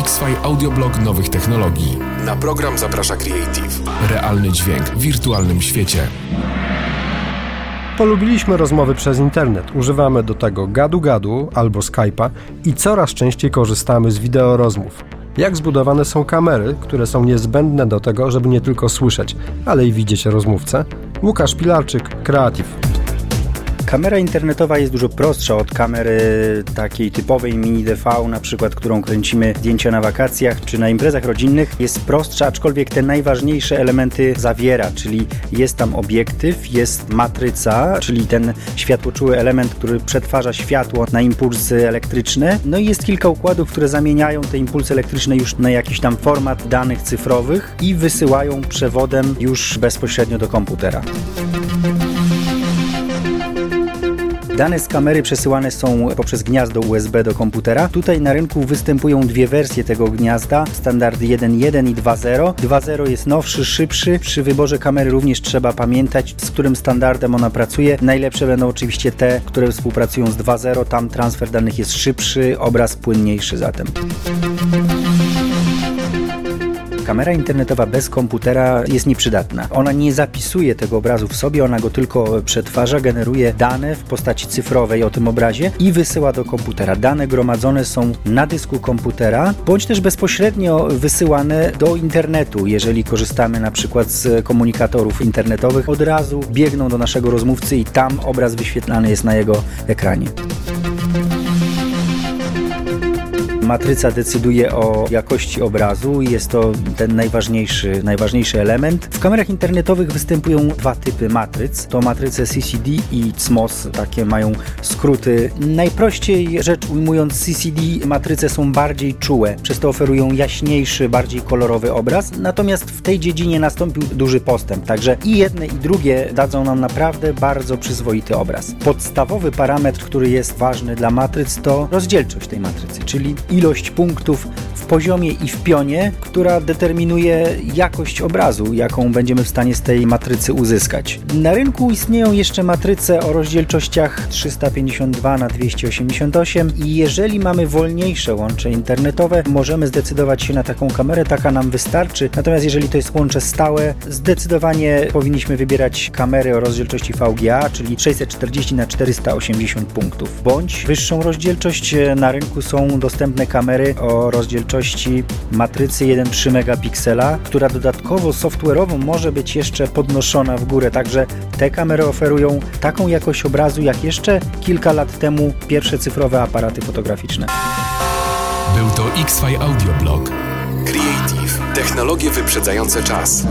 X-Fi Audioblog nowych technologii. Na program zaprasza Creative. Realny dźwięk w wirtualnym świecie. Polubiliśmy rozmowy przez internet. Używamy do tego gadu-gadu albo Skype'a i coraz częściej korzystamy z wideo rozmów. Jak zbudowane są kamery, które są niezbędne do tego, żeby nie tylko słyszeć, ale i widzieć rozmówcę? Łukasz Pilarczyk, Creative. Kamera internetowa jest dużo prostsza od kamery takiej typowej mini DV, na przykład, którą kręcimy zdjęcia na wakacjach czy na imprezach rodzinnych. Jest prostsza, aczkolwiek te najważniejsze elementy zawiera, czyli jest tam obiektyw, jest matryca, czyli ten światłoczuły element, który przetwarza światło na impulsy elektryczne. No i jest kilka układów, które zamieniają te impulsy elektryczne już na jakiś tam format danych cyfrowych i wysyłają przewodem już bezpośrednio do komputera. Dane z kamery przesyłane są poprzez gniazdo USB do komputera. Tutaj na rynku występują dwie wersje tego gniazda, standard 1.1 i 2.0. 2.0 jest nowszy, szybszy. Przy wyborze kamery również trzeba pamiętać, z którym standardem ona pracuje. Najlepsze będą oczywiście te, które współpracują z 2.0. Tam transfer danych jest szybszy, obraz płynniejszy zatem. Kamera internetowa bez komputera jest nieprzydatna. Ona nie zapisuje tego obrazu w sobie, ona go tylko przetwarza, generuje dane w postaci cyfrowej o tym obrazie i wysyła do komputera. Dane gromadzone są na dysku komputera, bądź też bezpośrednio wysyłane do internetu. Jeżeli korzystamy na przykład z komunikatorów internetowych, od razu biegną do naszego rozmówcy i tam obraz wyświetlany jest na jego ekranie matryca decyduje o jakości obrazu i jest to ten najważniejszy, najważniejszy element. W kamerach internetowych występują dwa typy matryc. To matryce CCD i CMOS, takie mają skróty. Najprościej rzecz ujmując, CCD matryce są bardziej czułe, przez to oferują jaśniejszy, bardziej kolorowy obraz. Natomiast w tej dziedzinie nastąpił duży postęp, także i jedne i drugie dadzą nam naprawdę bardzo przyzwoity obraz. Podstawowy parametr, który jest ważny dla matryc to rozdzielczość tej matrycy, czyli ilość punktów poziomie i w pionie, która determinuje jakość obrazu, jaką będziemy w stanie z tej matrycy uzyskać. Na rynku istnieją jeszcze matryce o rozdzielczościach 352 na 288 i jeżeli mamy wolniejsze łącze internetowe, możemy zdecydować się na taką kamerę, taka nam wystarczy. Natomiast jeżeli to jest łącze stałe, zdecydowanie powinniśmy wybierać kamery o rozdzielczości VGA, czyli 640 na 480 punktów, bądź wyższą rozdzielczość. Na rynku są dostępne kamery o rozdzielczości matrycy 1,3 megapiksela, która dodatkowo software'owo może być jeszcze podnoszona w górę, także te kamery oferują taką jakość obrazu jak jeszcze kilka lat temu pierwsze cyfrowe aparaty fotograficzne. Był to X-Fi Audioblog. Creative. Technologie wyprzedzające czas.